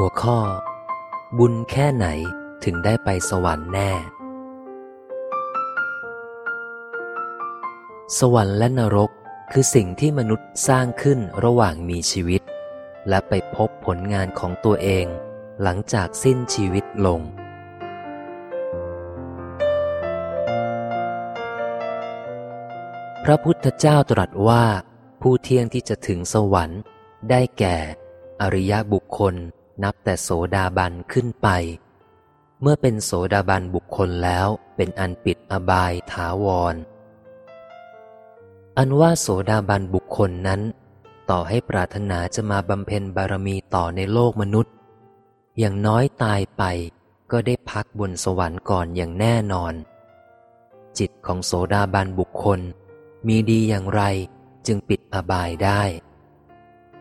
หัวข้อ บุญแค่ไหนถึงได้ไปสวรรค์แน่ สวรรค์และนรกคือสิ่งที่มนุษย์สร้างขึ้นระหว่างมีชีวิต และไปพบผลงานของตัวเอง หลังจากสิ้นชีวิตลง พระพุทธเจ้าตรัสว่าผู้เที่ยงที่จะถึงสวรรค์ ได้แก่ อริยบุคคล นับแต่โสดาบันขึ้นไป เมื่อเป็นโสดาบันบุคคลแล้วเป็นอันปิดอบายถาวร อันว่าโสดาบันบุคคลนั้น ต่อให้ปรารถนาจะมาบำเพ็ญบารมีต่อในโลกมนุษย์ อย่างน้อยตายไปก็ได้พักบนสวรรค์ก่อนอย่างแน่นอน จิตของโสดาบันบุคคลมีดีอย่างไรจึงปิดอบายได้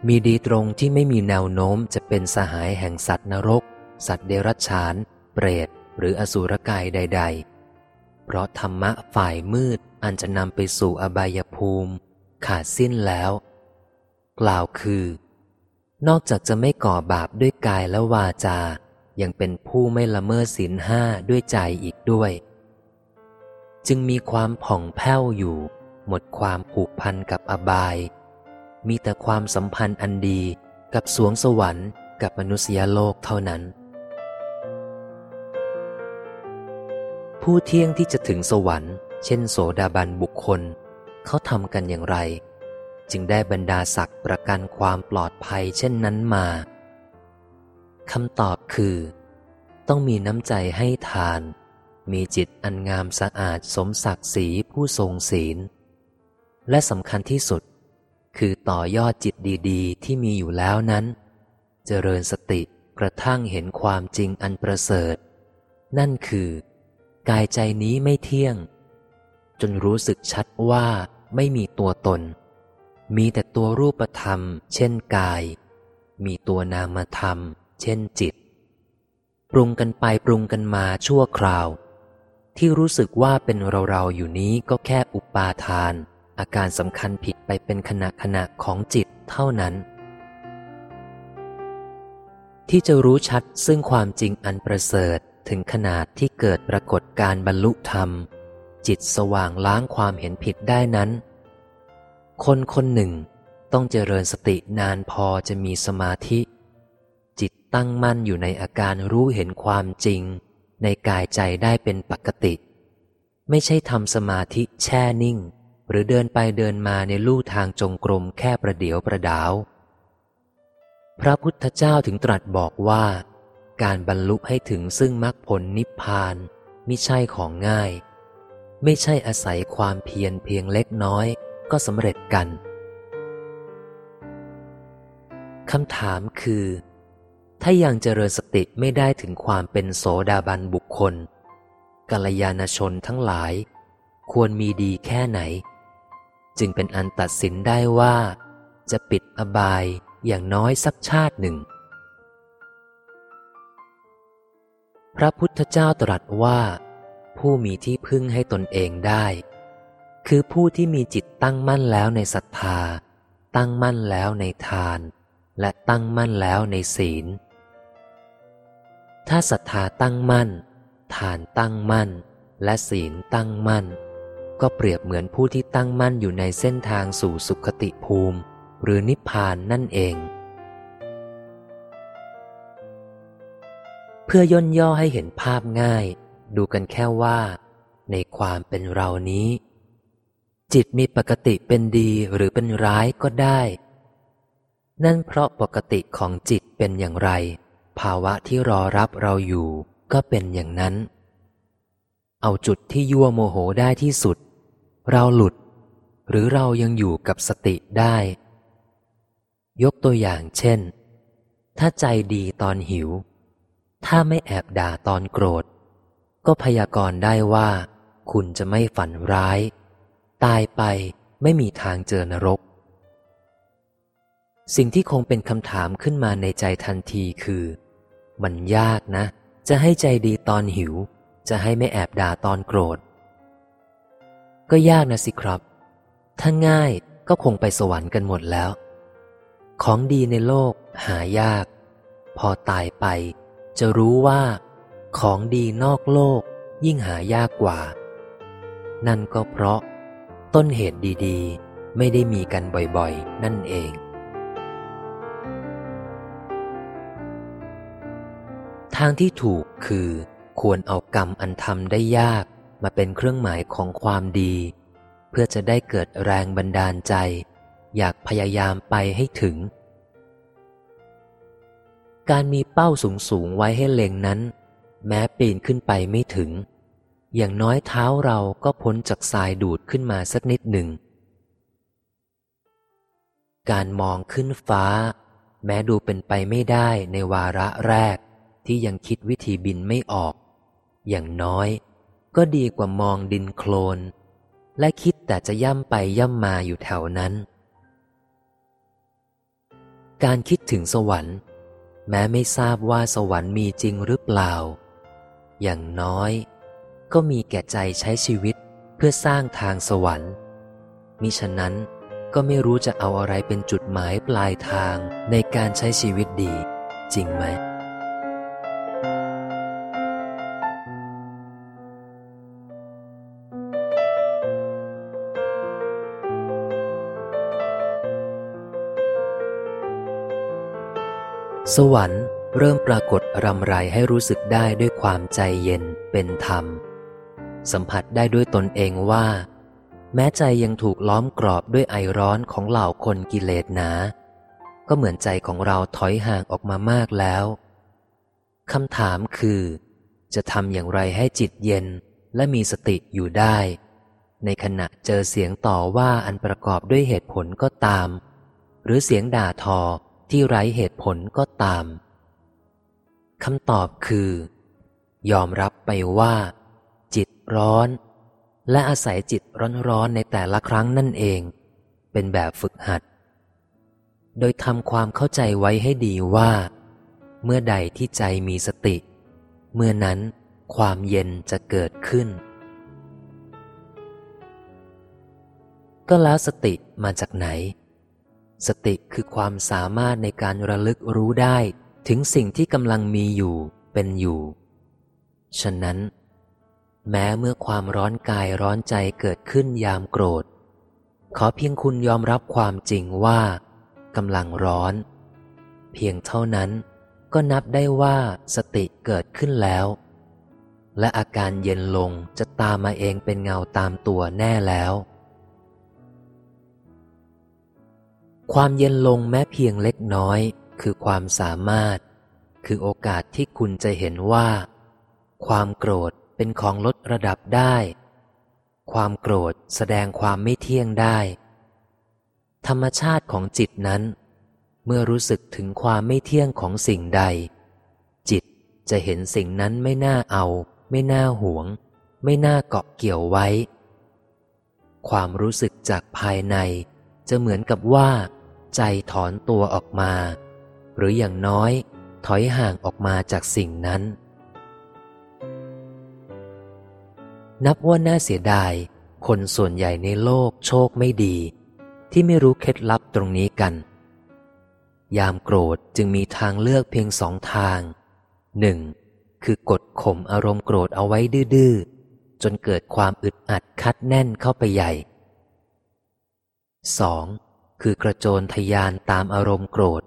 มีดีตรงที่ไม่มีแนวโน้มจะเป็นสหายแห่งสัตว์นรก สัตว์เดรัจฉาน เปรต หรืออสุรกายใด ๆ เพราะธรรมะฝ่ายมืดอันจะนำไปสู่อบายภูมิ ขาดสิ้นแล้ว กล่าวคือ นอกจากจะไม่ก่อบาปด้วยกายและวาจา ยังเป็นผู้ไม่ละเมิดศีลห้าด้วยใจอีกด้วย จึงมีความผ่องแผ้วอยู่ หมดความผูกพันกับอบาย มีแต่ความสัมพันธ์อันดีกับสวงสวรรค์กับมนุษยโลกเท่านั้น ผู้เที่ยงที่จะถึงสวรรค์ เช่น โสดาบันบุคคล เขาทำกันอย่างไร จึงได้บรรดาศักดิ์ประกันความปลอดภัยเช่นนั้นมาคำตอบคือ ต้องมีน้ำใจให้ทาน มีจิตอันงามสะอาดสมศักดิ์ศรีผู้ทรงศีล และสำคัญที่สุด คือต่อยอดจิตดีๆ ที่มีอยู่แล้วนั้น เจริญสติกระทั่งเห็นความจริงอันประเสริฐ นั่นคือ กายใจนี้ไม่เที่ยง จนรู้สึกชัดว่าไม่มีตัวตน มีแต่ตัวรูปธรรม เช่นกาย มีตัวนามธรรม เช่นจิต ปรุงกันไปปรุงกันมาชั่วคราว ที่รู้สึกว่าเป็นเราๆอยู่นี้ก็แค่อุปาทาน อาการสำคัญผิดไปเป็นขณะขณะของจิตเท่านั้น ที่จะรู้ชัดซึ่งความจริงอันประเสริฐถึงขนาดที่เกิดปรากฏการบรรลุธรรม จิตสว่างล้างความเห็นผิดได้นั้น คนคนหนึ่งต้องเจริญสตินานพอจะมีสมาธิ จิตตั้งมั่นอยู่ในอาการรู้เห็นความจริง ในกายใจได้เป็นปกติ ไม่ใช่ทำสมาธิแช่นิ่ง หรือเดินไปเดินมาในลู่ทางจงกรมแค่ประเดียวประดาว พระพุทธเจ้าถึงตรัสบอกว่า การบรรลุให้ถึงซึ่งมรรคผลนิพพานมิใช่ของง่าย ไม่ใช่อาศัยความเพียรเพียงเล็กน้อยก็สำเร็จกันคำถามคือ ถ้ายังเจริญสติไม่ได้ถึงความเป็นโสดาบันบุคคลกัลยาณชนทั้งหลาย ควรมีดีแค่ไหน จึงเป็นอันตัดสินได้ว่า จะปิดอบายอย่างน้อยสักชาติหนึ่ง พระพุทธเจ้าตรัสว่า ผู้มีที่พึ่งให้ตนเองได้ คือผู้ที่มีจิตตั้งมั่นแล้วในศรัทธา ตั้งมั่นแล้วในทาน และตั้งมั่นแล้วในศีล ถ้าศรัทธาตั้งมั่น ทานตั้งมั่น และศีลตั้งมั่น ก็เปรียบเหมือนผู้ที่ตั้งมั่นอยู่ในเส้นทางสู่สุขติภูมิ หรือนิพพานนั่นเอง เพื่อย่นย่อให้เห็นภาพง่าย ดูกันแค่ว่า ในความเป็นเรานี้ จิตมีปกติเป็นดีหรือเป็นร้ายก็ได้ นั่นเพราะปกติของจิตเป็นอย่างไร ภาวะที่รอรับเราอยู่ก็เป็นอย่างนั้นเอาจุดที่ยั่วโมโหได้ที่สุด เราหลุด หรือเรายังอยู่กับสติได้ ยกตัวอย่างเช่น ถ้าใจดีตอนหิว ถ้าไม่แอบด่าตอนโกรธ ก็พยากรณ์ได้ว่า คุณจะไม่ฝันร้าย ตายไปไม่มีทางเจอนรก สิ่งที่คงเป็นคำถามขึ้นมาในใจทันทีคือ มันยากนะ จะให้ใจดีตอนหิว จะให้ไม่แอบด่าตอนโกรธ ก็ยากนะสิครับ ถ้าง่ายก็คงไปสวรรค์กันหมดแล้ว ของดีในโลกหายาก พอตายไป จะรู้ว่า ของดีนอกโลกยิ่งหายากกว่า นั่นก็เพราะ ต้นเหตุดีๆ ไม่ได้มีกันบ่อยๆ นั่นเองทางที่ถูกคือควรเอากรรมอันทำได้ยาก มาเป็นเครื่องหมายของความดี เพื่อจะได้เกิดแรงบันดาลใจ อยากพยายามไปให้ถึง การมีเป้าสูงสูงไว้ให้เล็งนั้น แม้ปีนขึ้นไปไม่ถึง อย่างน้อยเท้าเราก็พ้นจากทรายดูดขึ้นมาสักนิดหนึ่ง การมองขึ้นฟ้า แม้ดูเป็นไปไม่ได้ในวาระแรกที่ยังคิดวิธีบินไม่ออก อย่างน้อย ก็ดีกว่ามองดินโคลน และคิดแต่จะย่ำไปย่ำมาอยู่แถวนั้น การคิดถึงสวรรค์ แม้ไม่ทราบว่าสวรรค์มีจริงหรือเปล่า อย่างน้อย ก็มีแก่ใจใช้ชีวิตเพื่อสร้างทางสวรรค์ มิฉะนั้นก็ไม่รู้จะเอาอะไรเป็นจุดหมายปลายทางในการใช้ชีวิตดี จริงไหม สวรรค์เริ่มปรากฏรำไรให้รู้สึกได้ด้วยความใจเย็นเป็นธรรม สัมผัสได้ด้วยตนเองว่า แม้ใจยังถูกล้อมกรอบด้วยไอร้อนของเหล่าคนกิเลสหนา ก็เหมือนใจของเราถอยห่างออกมามากแล้วคำถามคือ จะทำอย่างไรให้จิตเย็นและมีสติอยู่ได้ ในขณะเจอเสียงต่อว่าอันประกอบด้วยเหตุผลก็ตาม หรือเสียงด่าทอ ที่ไร้เหตุผลก็ตามคำตอบคือ ยอมรับไปว่า จิตร้อน และอาศัยจิตร้อนๆในแต่ละครั้งนั่นเอง เป็นแบบฝึกหัด โดยทำความเข้าใจไว้ให้ดีว่า เมื่อใดที่ใจมีสติ เมื่อนั้นความเย็นจะเกิดขึ้น ก็แล้วสติมาจากไหน สติคือความสามารถในการระลึกรู้ได้ ถึงสิ่งที่กำลังมีอยู่เป็นอยู่ ฉะนั้น แม้เมื่อความร้อนกายร้อนใจเกิดขึ้นยามโกรธ ขอเพียงคุณยอมรับความจริงว่ากำลังร้อน เพียงเท่านั้นก็นับได้ว่าสติเกิดขึ้นแล้ว และอาการเย็นลงจะตามมาเองเป็นเงาตามตัวแน่แล้ว ความเย็นลงแม้เพียงเล็กน้อย คือความสามารถ คือโอกาสที่คุณจะเห็นว่า ความโกรธเป็นของลดระดับได้ ความโกรธแสดงความไม่เที่ยงได้ ธรรมชาติของจิตนั้น เมื่อรู้สึกถึงความไม่เที่ยงของสิ่งใด จิตจะเห็นสิ่งนั้นไม่น่าเอา ไม่น่าหวง ไม่น่าเกาะเกี่ยวไว้ ความรู้สึกจากภายในจะเหมือนกับว่า ใจถอนตัวออกมา หรืออย่างน้อยถอยห่างออกมาจากสิ่งนั้น นับว่าน่าเสียดาย คนส่วนใหญ่ในโลกโชคไม่ดี ที่ไม่รู้เคล็ดลับตรงนี้กัน ยามโกรธจึงมีทางเลือกเพียงสองทางหนึ่งคือกดข่มอารมณ์โกรธเอาไว้ดื้อจนเกิดความอึดอัดคัดแน่นเข้าไปใหญ่สอง คือกระโจนทยานตามอารมณ์โกรธ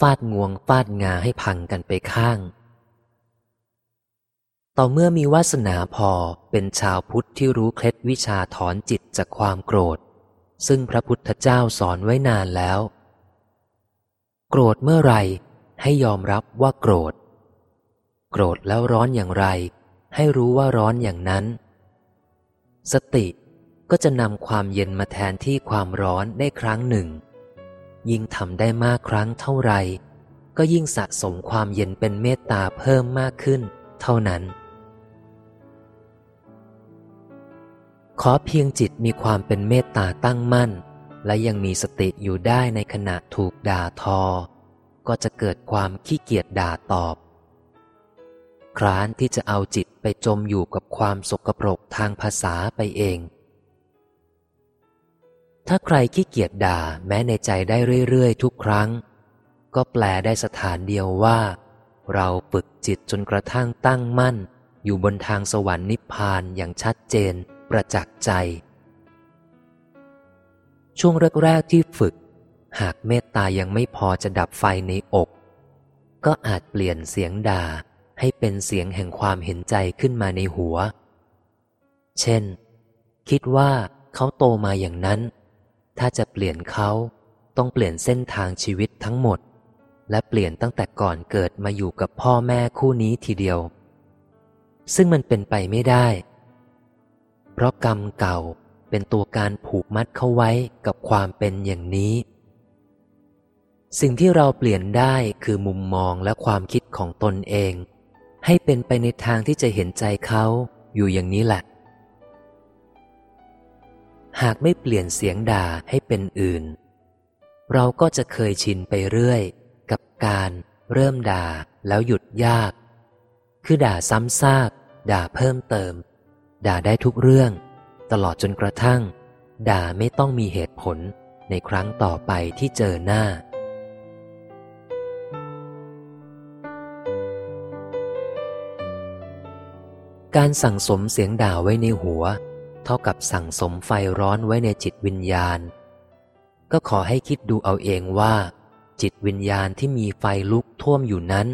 ฟาดงวงฟาดงาให้พังกันไปข้าง ต่อเมื่อมีวาสนาพอเป็นชาวพุทธที่รู้เคล็ดวิชาถอนจิตจากความโกรธ ซึ่งพระพุทธเจ้าสอนไว้นานแล้ว โกรธเมื่อไรให้ยอมรับว่าโกรธ โกรธแล้วร้อนอย่างไร ให้รู้ว่าร้อนอย่างนั้น สติ ก็จะนำความเย็นมาแทนที่ความร้อนได้ครั้งหนึ่ง ยิ่งทำได้มากครั้งเท่าไรก็ยิ่งสะสมความเย็นเป็นเมตตาเพิ่มมากขึ้น เท่านั้น ขอเพียงจิตมีความเป็นเมตตาตั้งมั่น และยังมีสติอยู่ได้ในขณะถูกด่าทอ ก็จะเกิดความขี้เกียจด่าตอบ คร้านที่จะเอาจิตไปจมอยู่กับความสกปรกทางภาษาไปเอง ถ้าใครขี้เกียจด่าแม้ในใจได้เรื่อยๆ ทุกครั้ง ก็แปลได้สถานเดียวว่า เราฝึกจิตจนกระทั่งตั้งมั่น อยู่บนทางสวรรค์นิพพานอย่างชัดเจน ประจักษ์ใจ ช่วงแรกๆที่ฝึก หากเมตตายังไม่พอจะดับไฟในอก ก็อาจเปลี่ยนเสียงด่าให้เป็นเสียงแห่งความเห็นใจขึ้นมาในหัว เช่น คิดว่าเขาโตมาอย่างนั้น ถ้าจะเปลี่ยนเขาต้องเปลี่ยนเส้นทางชีวิตทั้งหมด และเปลี่ยนตั้งแต่ก่อนเกิดมาอยู่กับพ่อแม่คู่นี้ทีเดียว ซึ่งมันเป็นไปไม่ได้ เพราะกรรมเก่าเป็นตัวการผูกมัดเขาไว้กับความเป็นอย่างนี้ สิ่งที่เราเปลี่ยนได้คือมุมมองและความคิดของตนเอง ให้เป็นไปในทางที่จะเห็นใจเขาอยู่อย่างนี้แหละ หากไม่เปลี่ยนเสียงด่าให้เป็นอื่น เราก็จะเคยชินไปเรื่อย กับการเริ่มด่าแล้วหยุดยาก คือด่าซ้ำซาก ด่าเพิ่มเติม ด่าได้ทุกเรื่อง ตลอดจนกระทั่ง ด่าไม่ต้องมีเหตุผลในครั้งต่อไปที่เจอหน้า การสั่งสมเสียงด่าไว้ในหัว เท่ากับสั่งสมไฟร้อนไว้ในจิตวิญญาณ ก็ขอให้คิดดูเอาเองว่า จิตวิญญาณที่มีไฟลุกท่วมอยู่นั้น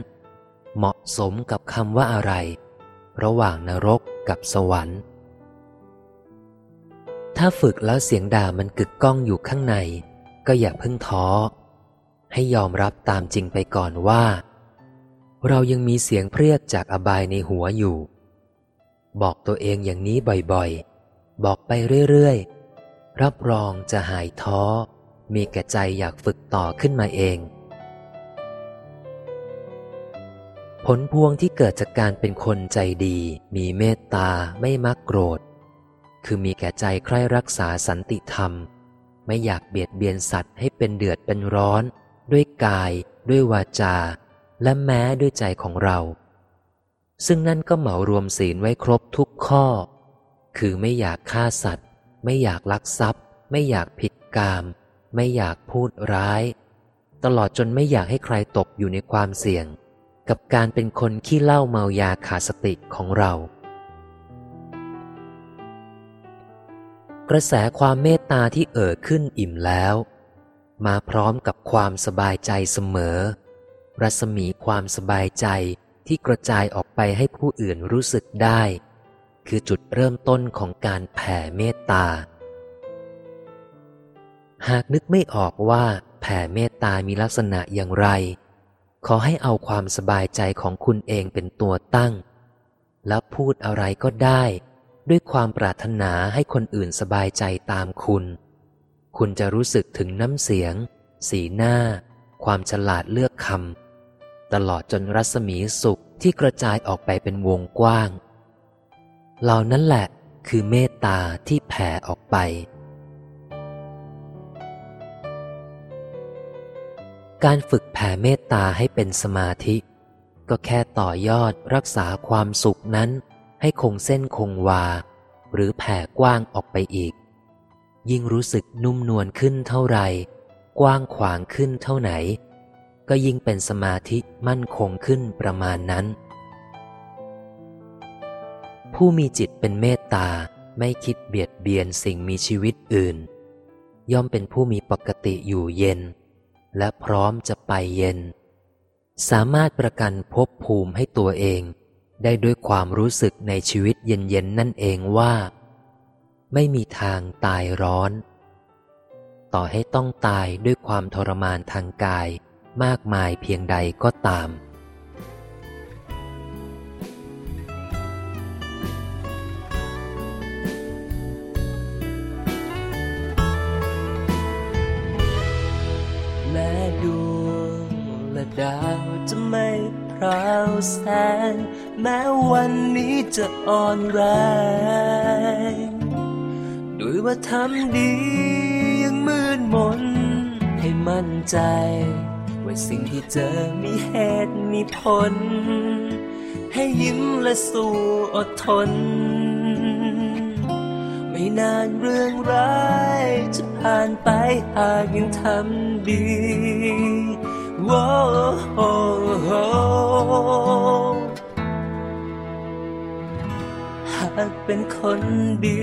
เหมาะสมกับคำว่าอะไร ระหว่างนรกกับสวรรค์ ถ้าฝึกแล้วเสียงด่ามันกึกก้องอยู่ข้างใน ก็อย่าเพิ่งท้อ ให้ยอมรับตามจริงไปก่อนว่า เรายังมีเสียงเพรียกจากอบายในหัวอยู่ บอกตัวเองอย่างนี้บ่อยๆ บอกไปเรื่อยๆ รับรองจะหายท้อ มีแก่ใจอยากฝึกต่อขึ้นมาเอง ผลพวงที่เกิดจากการเป็นคนใจดี มีเมตตาไม่มักโกรธ คือมีแก่ใจใคร่รักษาสันติธรรม ไม่อยากเบียดเบียนสัตว์ให้เป็นเดือดเป็นร้อน ด้วยกาย ด้วยวาจา และแม้ด้วยใจของเรา ซึ่งนั่นก็เหมารวมศีลไว้ครบทุกข้อ คือไม่อยากฆ่าสัตว์ ไม่อยากลักทรัพย์ ไม่อยากผิดกาม ไม่อยากพูดร้าย ตลอดจนไม่อยากให้ใครตกอยู่ในความเสี่ยง กับการเป็นคนขี้เล่าเมายาขาดสติของเรา กระแสความเมตตาที่เอ่อขึ้นอิ่มแล้ว มาพร้อมกับความสบายใจเสมอ รัศมีความสบายใจที่กระจายออกไปให้ผู้อื่นรู้สึกได้ คือจุดเริ่มต้นของการแผ่เมตตา หากนึกไม่ออกว่าแผ่เมตตามีลักษณะอย่างไร ขอให้เอาความสบายใจของคุณเองเป็นตัวตั้ง แล้วพูดอะไรก็ได้ ด้วยความปรารถนาให้คนอื่นสบายใจตามคุณ คุณจะรู้สึกถึงน้ำเสียง สีหน้า ความฉลาดเลือกคำตลอดจนรัศมีสุขที่กระจายออกไปเป็นวงกว้าง เหล่านั้นแหละคือเมตตาที่แผ่ออกไป การฝึกแผ่เมตตาให้เป็นสมาธิ ก็แค่ต่อยอดรักษาความสุขนั้น ให้คงเส้นคงวา หรือแผ่กว้างออกไปอีก ยิ่งรู้สึกนุ่มนวลขึ้นเท่าไหร่ กว้างขวางขึ้นเท่าไหน ก็ยิ่งเป็นสมาธิมั่นคงขึ้นประมาณนั้น ผู้มีจิตเป็นเมตตาไม่คิดเบียดเบียนสิ่งมีชีวิตอื่น ย่อมเป็นผู้มีปกติอยู่เย็น และพร้อมจะไปเย็น สามารถประกันภพภูมิให้ตัวเอง ได้ด้วยความรู้สึกในชีวิตเย็นๆนั่นเองว่า ไม่มีทางตายร้อน ต่อให้ต้องตายด้วยความทรมานทางกายมากมายเพียงใดก็ตาม ดาวจะไม่พราวแสง แม้วันนี้จะอ่อนแรงด้วยว่าทำดียังมืดมน ให้มั่นใจ ว่าสิ่งที่เจอมีเหตุมีผล ให้ยิ้มและสู้อดทน ไม่นานเรื่องร้ายจะผ่านไปหากยังทำดี หากเป็นคนดี